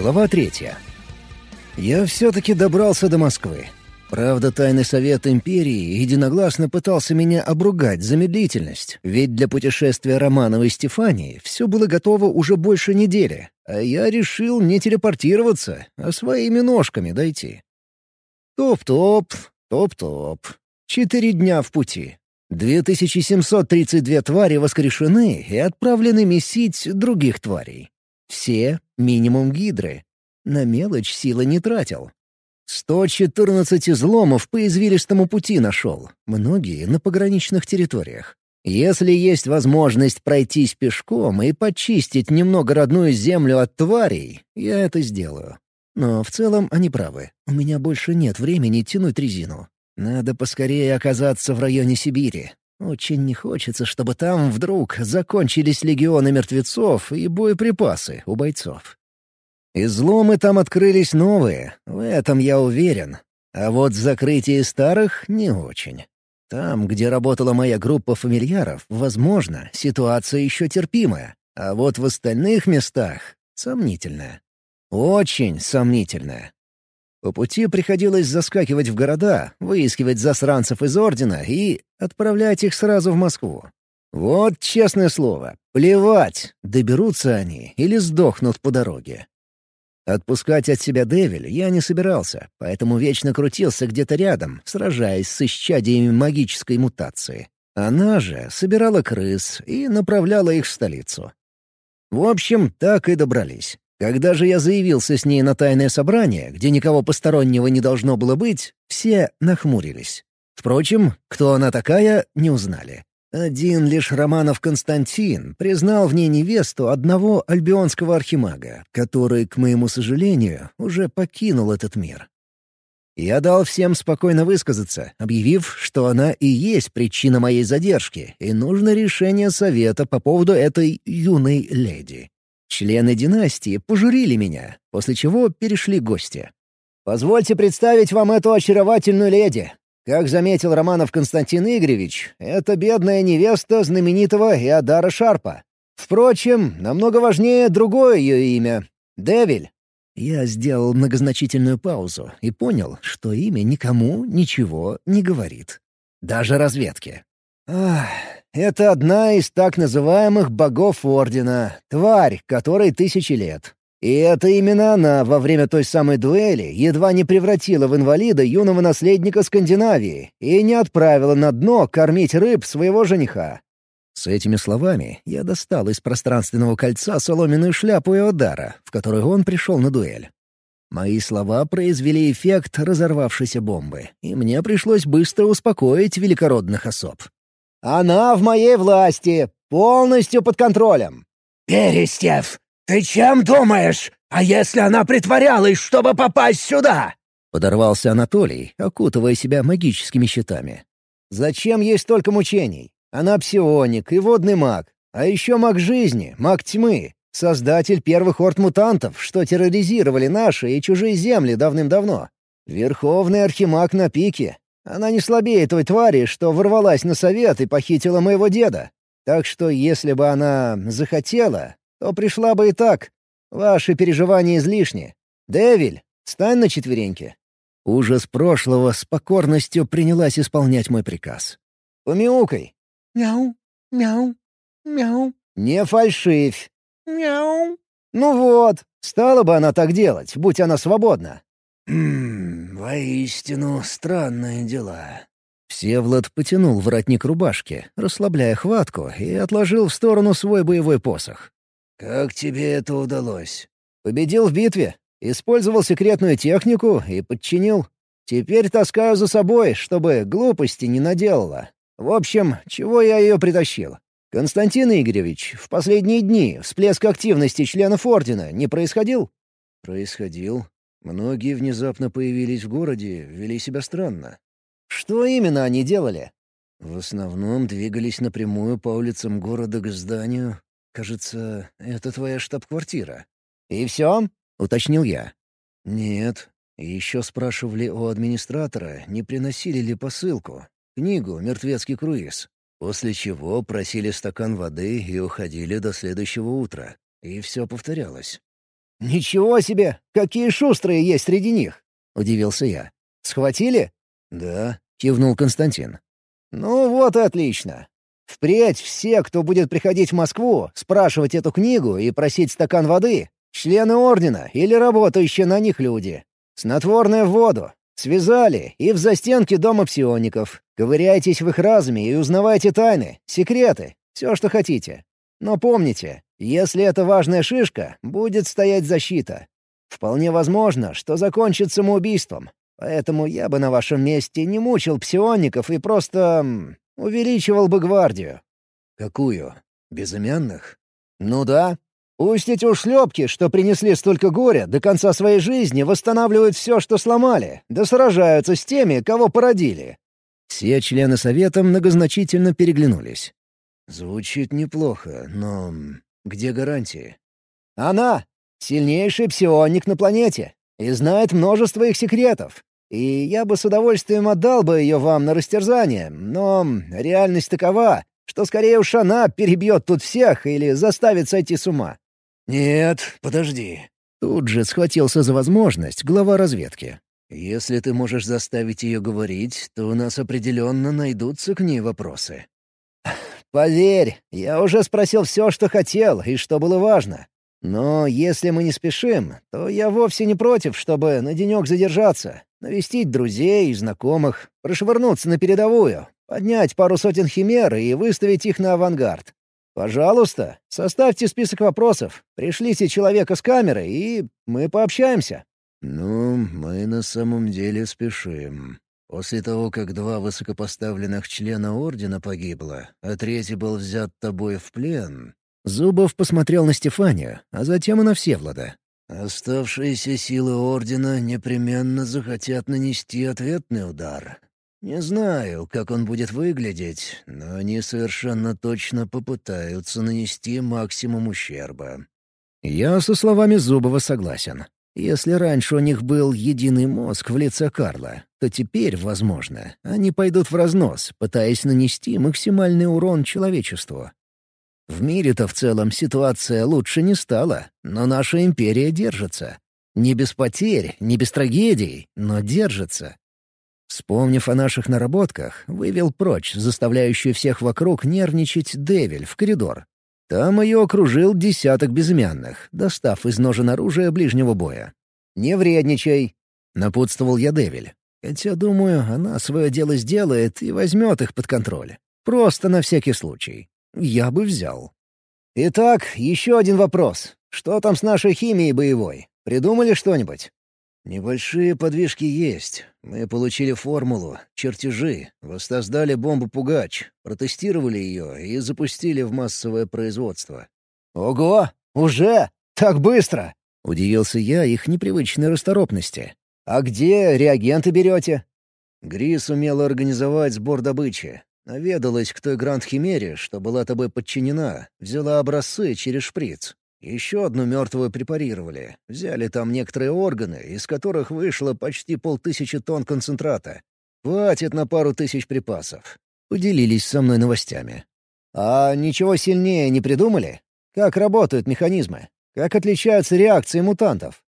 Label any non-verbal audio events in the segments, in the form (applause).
Глава третья. Я все-таки добрался до Москвы. Правда, Тайный Совет Империи единогласно пытался меня обругать за медлительность, ведь для путешествия Романова и Стефании все было готово уже больше недели, а я решил не телепортироваться, а своими ножками дойти. Топ-топ, топ-топ. Четыре дня в пути. 2732 твари воскрешены и отправлены месить других тварей. Все минимум гидры. На мелочь силы не тратил. 114 изломов по извилистому пути нашел, многие на пограничных территориях. Если есть возможность пройтись пешком и почистить немного родную землю от тварей, я это сделаю. Но в целом они правы. У меня больше нет времени тянуть резину. Надо поскорее оказаться в районе Сибири. Очень не хочется, чтобы там вдруг закончились легионы мертвецов и боеприпасы у бойцов. Изломы там открылись новые, в этом я уверен. А вот закрытие старых — не очень. Там, где работала моя группа фамильяров, возможно, ситуация еще терпимая, а вот в остальных местах — сомнительная. Очень сомнительная. По пути приходилось заскакивать в города, выискивать засранцев из Ордена и отправлять их сразу в Москву. Вот честное слово, плевать, доберутся они или сдохнут по дороге. Отпускать от себя Девиль я не собирался, поэтому вечно крутился где-то рядом, сражаясь с исчадиями магической мутации. Она же собирала крыс и направляла их в столицу. В общем, так и добрались. Когда же я заявился с ней на тайное собрание, где никого постороннего не должно было быть, все нахмурились. Впрочем, кто она такая, не узнали. Один лишь Романов Константин признал в ней невесту одного альбионского архимага, который, к моему сожалению, уже покинул этот мир. Я дал всем спокойно высказаться, объявив, что она и есть причина моей задержки, и нужно решение совета по поводу этой юной леди. Члены династии пожурили меня, после чего перешли гости. «Позвольте представить вам эту очаровательную леди, как заметил Романов Константин Игоревич, это бедная невеста знаменитого Иодара Шарпа. Впрочем, намного важнее другое ее имя — Девиль. Я сделал многозначительную паузу и понял, что имя никому ничего не говорит. Даже разведке. Ах, это одна из так называемых богов Ордена, тварь, которой тысячи лет. И это именно она во время той самой дуэли едва не превратила в инвалида юного наследника Скандинавии и не отправила на дно кормить рыб своего жениха. С этими словами я достал из пространственного кольца соломенную шляпу Иодара, в которую он пришел на дуэль. Мои слова произвели эффект разорвавшейся бомбы, и мне пришлось быстро успокоить великородных особ. «Она в моей власти, полностью под контролем». «Перестев, «Ты чем думаешь? А если она притворялась, чтобы попасть сюда?» Подорвался Анатолий, окутывая себя магическими щитами. «Зачем ей столько мучений? Она псионик и водный маг. А еще маг жизни, маг тьмы, создатель первых орд-мутантов, что терроризировали наши и чужие земли давным-давно. Верховный архимаг на пике. Она не слабее той твари, что ворвалась на совет и похитила моего деда. Так что если бы она захотела, то пришла бы и так. Ваши переживания излишни. Девиль, стань на четвереньки». Ужас прошлого с покорностью принялась исполнять мой приказ. «Помяукай». «Мяу, мяу, мяу». «Не фальшивь». «Мяу». «Ну вот, стала бы она так делать, будь она свободна». «Ммм, воистину странные дела». Всевлад потянул воротник рубашки, расслабляя хватку, и отложил в сторону свой боевой посох. «Как тебе это удалось?» «Победил в битве, использовал секретную технику и подчинил. Теперь таскаю за собой, чтобы глупости не наделала. В общем, чего я ее притащил? Константин Игоревич, в последние дни всплеск активности членов Ордена не происходил?» «Происходил. Многие внезапно появились в городе, вели себя странно». «Что именно они делали?» В основном двигались напрямую по улицам города к зданию, Кажется, это твоя штаб-квартира». «И все?» — уточнил я. «Нет. Еще спрашивали у администратора, не приносили ли посылку. Книгу «Мертвецкий круиз». После чего просили стакан воды и уходили до следующего утра. И все повторялось. «Ничего себе! Какие шустрые есть среди них!» — удивился я. «Схватили?» «Да», — кивнул Константин. «Ну вот и отлично. Впредь все, кто будет приходить в Москву, спрашивать эту книгу и просить стакан воды, члены ордена или работающие на них люди. Снотворное в воду. Связали и в застенке дома псиоников. Ковыряйтесь в их разуме и узнавайте тайны, секреты, все, что хотите. Но помните, если это важная шишка, будет стоять защита. Вполне возможно, что закончит самоубийством. Поэтому я бы на вашем месте не мучил псионников и просто... увеличивал бы гвардию». «Какую? Безымянных?» «Ну да. Пусть эти ушлепки, что принесли столько горя, до конца своей жизни восстанавливают все, что сломали, да сражаются с теми, кого породили». Все члены Совета многозначительно переглянулись. «Звучит неплохо, но где гарантии?» «Она — сильнейший псионик на планете и знает множество их секретов. И я бы с удовольствием отдал бы ее вам на растерзание, но реальность такова, что скорее уж она перебьет тут всех или заставит сойти с ума». «Нет, подожди». Тут же схватился за возможность глава разведки. «Если ты можешь заставить ее говорить, то у нас определенно найдутся к ней вопросы». «Поверь, я уже спросил все, что хотел и что было важно. Но если мы не спешим, то я вовсе не против, чтобы на денек задержаться, навестить друзей и знакомых, прошвырнуться на передовую, поднять пару сотен химер и выставить их на авангард. Пожалуйста, составьте список вопросов, пришлите человека с камерой, и мы пообщаемся». «Ну, мы на самом деле спешим», После того, как два высокопоставленных члена Ордена погибло, а третий был взят тобой в плен...» Зубов посмотрел на Стефания, а затем и на Всевлада. «Оставшиеся силы Ордена непременно захотят нанести ответный удар. Не знаю, как он будет выглядеть, но они совершенно точно попытаются нанести максимум ущерба». Я со словами Зубова согласен. Если раньше у них был единый мозг в лице Карла, то теперь, возможно, они пойдут в разнос, пытаясь нанести максимальный урон человечеству. В мире-то в целом ситуация лучше не стала, но наша империя держится. Не без потерь, не без трагедий, но держится. Вспомнив о наших наработках, вывел прочь заставляющую всех вокруг нервничать Девиль в коридор, там ее окружил десяток безымянных, достав из ножен оружия ближнего боя. «Не вредничай!» — напутствовал я Девиль. Хотя, думаю, она свое дело сделает и возьмет их под контроль. Просто на всякий случай. Я бы взял. «Итак, еще один вопрос. Что там с нашей химией боевой? Придумали что-нибудь?» «Небольшие подвижки есть. Мы получили формулу, чертежи, воссоздали бомбу-пугач, протестировали ее и запустили в массовое производство». «Ого! Уже? Так быстро!» — удивился я их непривычной расторопности. «А где реагенты берете?» Грис умела организовать сбор добычи. Наведалась к той Гранд-Химере, что была тобой подчинена, взяла образцы через шприц. Еще одну мертвую препарировали. Взяли там некоторые органы, из которых вышло почти полтысячи тонн концентрата. Хватит на пару тысяч припасов. Поделились со мной новостями. А ничего сильнее не придумали? Как работают механизмы? Как отличаются реакции мутантов?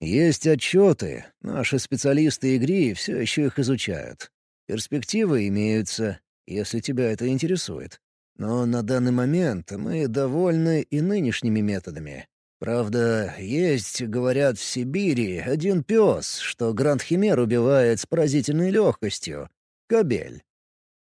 Есть отчеты. Наши специалисты игры все еще их изучают. Перспективы имеются, если тебя это интересует. Но на данный момент мы довольны и нынешними методами. Правда, есть, говорят, в Сибири один пес, что Гранд-Химер убивает с поразительной легкостью. Кобель.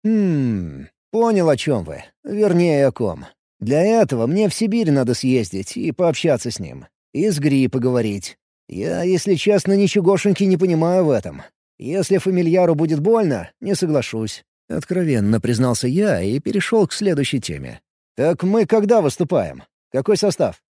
Хм, понял, о чем вы. Вернее, о ком. Для этого мне в Сибирь надо съездить и пообщаться с ним. И с Гри поговорить. Я, если честно, ничегошеньки не понимаю в этом. Если фамильяру будет больно, не соглашусь. Откровенно признался я и перешел к следующей теме. «Так мы когда выступаем? Какой состав?»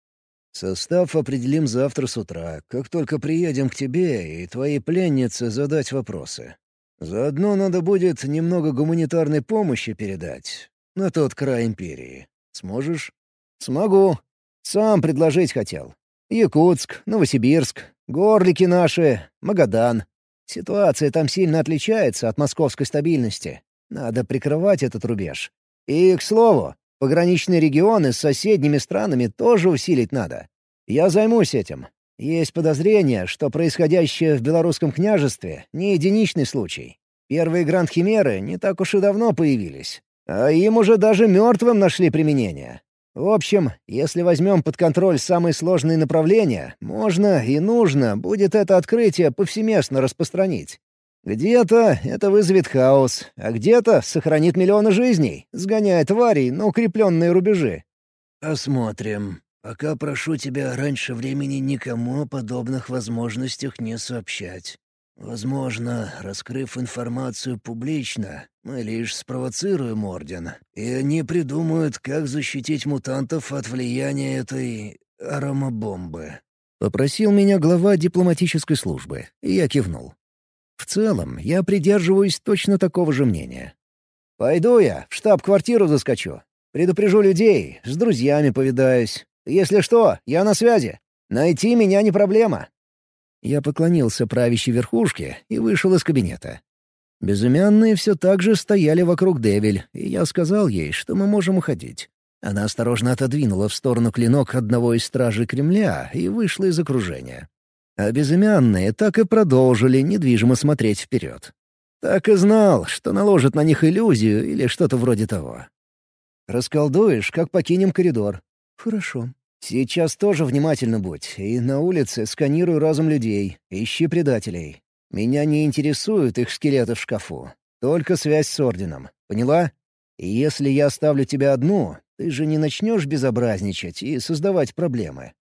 «Состав определим завтра с утра, как только приедем к тебе и твоей пленнице задать вопросы. Заодно надо будет немного гуманитарной помощи передать на тот край империи. Сможешь?» «Смогу. Сам предложить хотел. Якутск, Новосибирск, Горлики наши, Магадан. Ситуация там сильно отличается от московской стабильности. Надо прикрывать этот рубеж. И, к слову, пограничные регионы с соседними странами тоже усилить надо. Я займусь этим. Есть подозрение, что происходящее в Белорусском княжестве — не единичный случай. Первые гранд-химеры не так уж и давно появились, а им уже даже мертвым нашли применение. В общем, если возьмем под контроль самые сложные направления, можно и нужно будет это открытие повсеместно распространить. Где-то это вызовет хаос, а где-то сохранит миллионы жизней, сгоняя тварей на укрепленные рубежи. «Посмотрим. Пока прошу тебя раньше времени никому о подобных возможностях не сообщать. Возможно, раскрыв информацию публично, мы лишь спровоцируем Орден, и они придумают, как защитить мутантов от влияния этой аромабомбы». Попросил меня глава дипломатической службы, и я кивнул. В целом, я придерживаюсь точно такого же мнения. «Пойду я, в штаб-квартиру заскочу. Предупрежу людей, с друзьями повидаюсь. Если что, я на связи. Найти меня не проблема». Я поклонился правящей верхушке и вышел из кабинета. Безымянные все так же стояли вокруг Девиль, и я сказал ей, что мы можем уходить. Она осторожно отодвинула в сторону клинок одного из стражей Кремля и вышла из окружения. А безымянные так и продолжили недвижимо смотреть вперед. Так и знал, что наложит на них иллюзию или что-то вроде того. «Расколдуешь, как покинем коридор». «Хорошо». «Сейчас тоже внимательно будь, и на улице сканируй разум людей, ищи предателей. Меня не интересуют их скелеты в шкафу, только связь с Орденом, поняла? И если я оставлю тебя одну, ты же не начнешь безобразничать и создавать проблемы».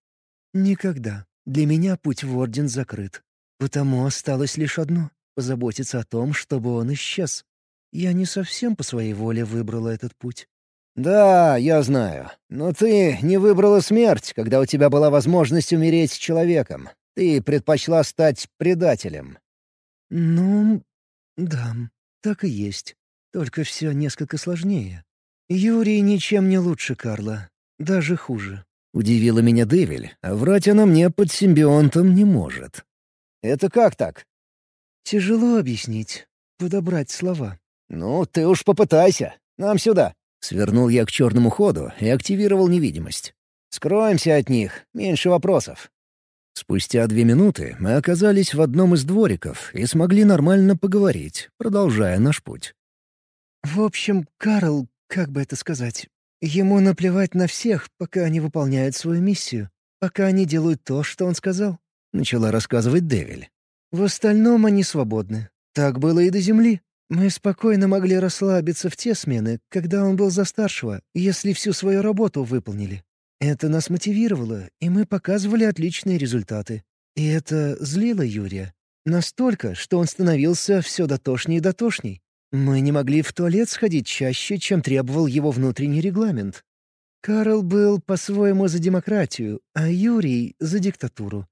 «Никогда», для меня путь в Орден закрыт. Потому осталось лишь одно — позаботиться о том, чтобы он исчез. Я не совсем по своей воле выбрала этот путь. «Да, я знаю. Но ты не выбрала смерть, когда у тебя была возможность умереть человеком. Ты предпочла стать предателем». «Ну, да, так и есть. Только все несколько сложнее. Юрий ничем не лучше Карла. Даже хуже. Удивила меня Девиль, а врать она мне под симбионтом не может. «Это как так?» «Тяжело объяснить, подобрать слова». «Ну, ты уж попытайся. Нам сюда». Свернул я к черному ходу и активировал невидимость. «Скроемся от них, меньше вопросов». Спустя две минуты мы оказались в одном из двориков и смогли нормально поговорить, продолжая наш путь. «В общем, Карл, как бы это сказать, Ему наплевать на всех, пока они выполняют свою миссию, пока они делают то, что он сказал», — начала рассказывать Девиль. «В остальном они свободны. Так было и до Земли. Мы спокойно могли расслабиться в те смены, когда он был за старшего, если всю свою работу выполнили. Это нас мотивировало, и мы показывали отличные результаты. И это злило Юрия. Настолько, что он становился все дотошней и дотошней. Мы не могли в туалет сходить чаще, чем требовал его внутренний регламент. Карл был по-своему за демократию, а Юрий — за диктатуру.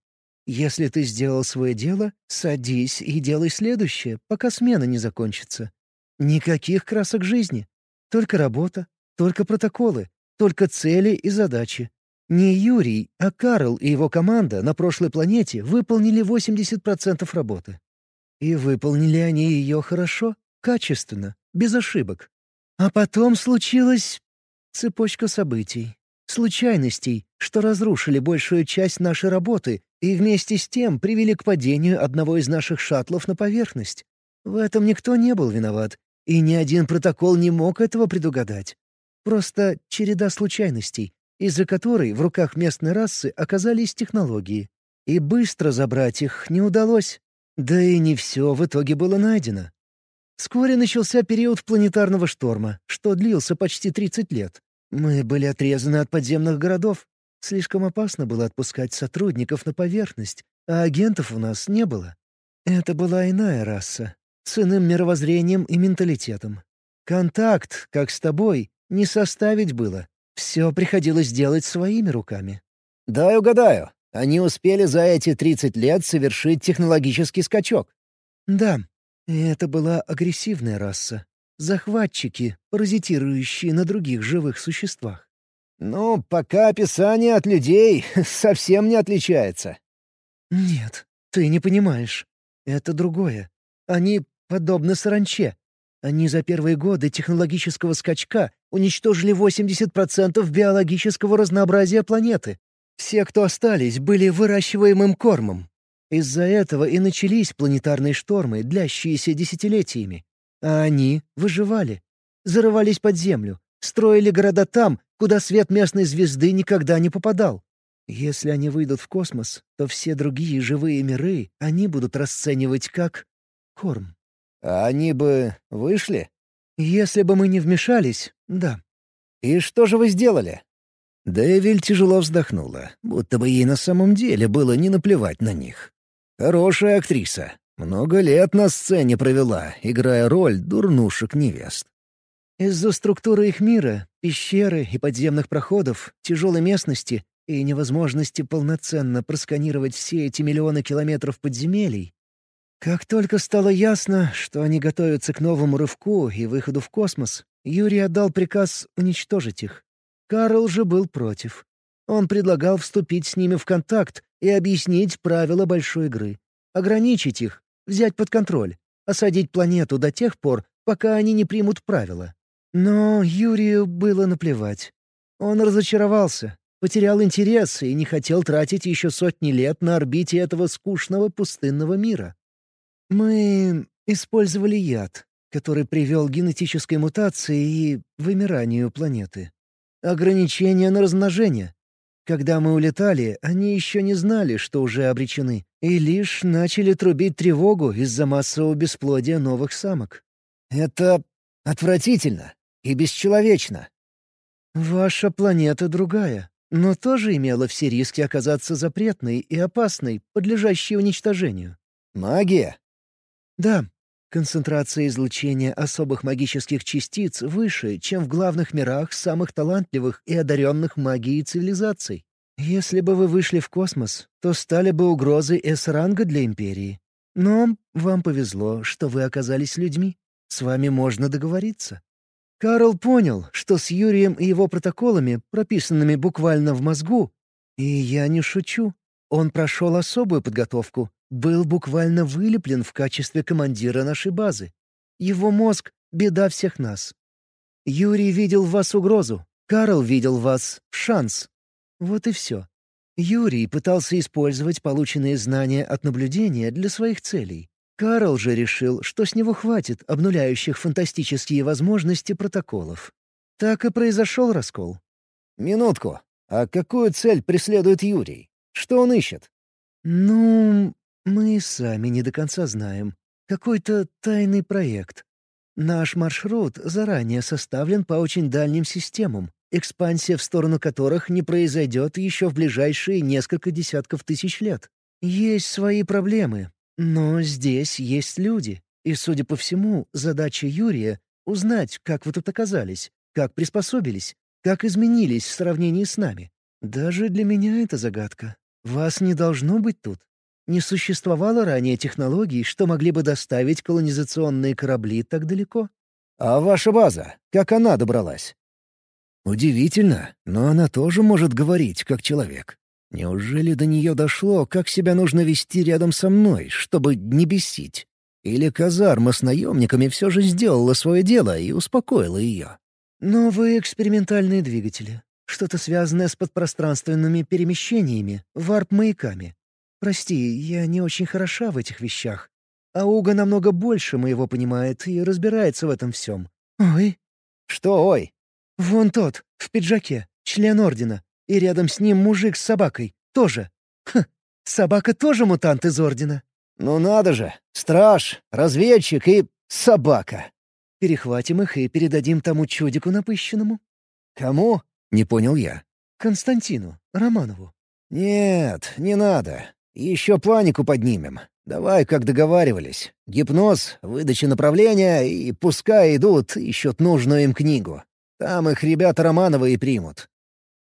Если ты сделал свое дело, садись и делай следующее, пока смена не закончится. Никаких красок жизни. Только работа, только протоколы, только цели и задачи. Не Юрий, а Карл и его команда на прошлой планете выполнили 80% работы. И выполнили они ее хорошо. Качественно, без ошибок. А потом случилась цепочка событий, случайностей, что разрушили большую часть нашей работы и вместе с тем привели к падению одного из наших шаттлов на поверхность. В этом никто не был виноват, и ни один протокол не мог этого предугадать. Просто череда случайностей, из-за которой в руках местной расы оказались технологии. И быстро забрать их не удалось. Да и не все в итоге было найдено. Вскоре начался период планетарного шторма, что длился почти 30 лет. Мы были отрезаны от подземных городов. Слишком опасно было отпускать сотрудников на поверхность, а агентов у нас не было. Это была иная раса, с иным мировоззрением и менталитетом. Контакт, как с тобой, не составить было. Все приходилось делать своими руками. «Дай угадаю. Они успели за эти 30 лет совершить технологический скачок?» «Да, и это была агрессивная раса. Захватчики, паразитирующие на других живых существах. «Ну, пока описание от людей (laughs) совсем не отличается». «Нет, ты не понимаешь. Это другое. Они подобны саранче. Они за первые годы технологического скачка уничтожили 80% биологического разнообразия планеты. Все, кто остались, были выращиваемым кормом. Из-за этого и начались планетарные штормы, длящиеся десятилетиями. А они выживали. Зарывались под землю, строили города там, куда свет местной звезды никогда не попадал. Если они выйдут в космос, то все другие живые миры они будут расценивать как корм. А они бы вышли? Если бы мы не вмешались, да. И что же вы сделали? Дэвиль тяжело вздохнула, будто бы ей на самом деле было не наплевать на них. Хорошая актриса. Много лет на сцене провела, играя роль дурнушек-невест. Из-за структуры их мира, пещеры и подземных проходов, тяжелой местности и невозможности полноценно просканировать все эти миллионы километров подземелий, как только стало ясно, что они готовятся к новому рывку и выходу в космос, Юрий отдал приказ уничтожить их. Карл же был против. Он предлагал вступить с ними в контакт и объяснить правила большой игры. Ограничить их, взять под контроль, осадить планету до тех пор, пока они не примут правила. Но Юрию было наплевать. Он разочаровался, потерял интерес и не хотел тратить еще сотни лет на орбите этого скучного пустынного мира. Мы использовали яд, который привел к генетической мутации и вымиранию планеты. Ограничение на размножение. Когда мы улетали, они еще не знали, что уже обречены, и лишь начали трубить тревогу из-за массового бесплодия новых самок. Это отвратительно и бесчеловечно. Ваша планета другая, но тоже имела все риски оказаться запретной и опасной, подлежащей уничтожению. Магия? Да, концентрация излучения особых магических частиц выше, чем в главных мирах самых талантливых и одаренных магией цивилизаций. Если бы вы вышли в космос, то стали бы угрозой С-ранга для Империи. Но вам повезло, что вы оказались людьми. С вами можно договориться. Карл понял, что с Юрием и его протоколами, прописанными буквально в мозгу, и я не шучу, он прошел особую подготовку, был буквально вылеплен в качестве командира нашей базы. Его мозг — беда всех нас. Юрий видел в вас угрозу, Карл видел в вас шанс. Вот и все. Юрий пытался использовать полученные знания от наблюдения для своих целей. Карл же решил, что с него хватит обнуляющих фантастические возможности протоколов. Так и произошел раскол. «Минутку. А какую цель преследует Юрий? Что он ищет?» «Ну, мы сами не до конца знаем. Какой-то тайный проект. Наш маршрут заранее составлен по очень дальним системам, экспансия в сторону которых не произойдет еще в ближайшие несколько десятков тысяч лет. Есть свои проблемы, но здесь есть люди. И, судя по всему, задача Юрия — узнать, как вы тут оказались, как приспособились, как изменились в сравнении с нами. Даже для меня это загадка. Вас не должно быть тут. Не существовало ранее технологий, что могли бы доставить колонизационные корабли так далеко. А ваша база, как она добралась? Удивительно, но она тоже может говорить, как человек. Неужели до нее дошло, как себя нужно вести рядом со мной, чтобы не бесить? Или казарма с наемниками все же сделала свое дело и успокоила ее? Новые экспериментальные двигатели. Что-то связанное с подпространственными перемещениями, варп-маяками. Прости, я не очень хороша в этих вещах. А Уга намного больше моего понимает и разбирается в этом всем. Ой. Что ой? Вон тот, в пиджаке, член Ордена. И рядом с ним мужик с собакой. Тоже. Хм, собака тоже мутант из Ордена. Ну надо же. Страж, разведчик и собака. Перехватим их и передадим тому чудику напыщенному. Кому? Не понял я. Константину, Романову. Нет, не надо. Еще панику поднимем. Давай, как договаривались. Гипноз, выдача направления и пускай идут, ищут нужную им книгу. Там их ребята Романовы и примут».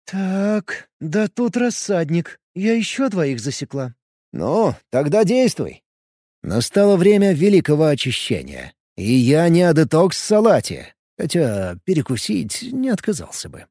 «Так, да тут рассадник. Я еще двоих засекла». «Ну, тогда действуй». Настало время великого очищения. И я не о детокс-салате, хотя перекусить не отказался бы.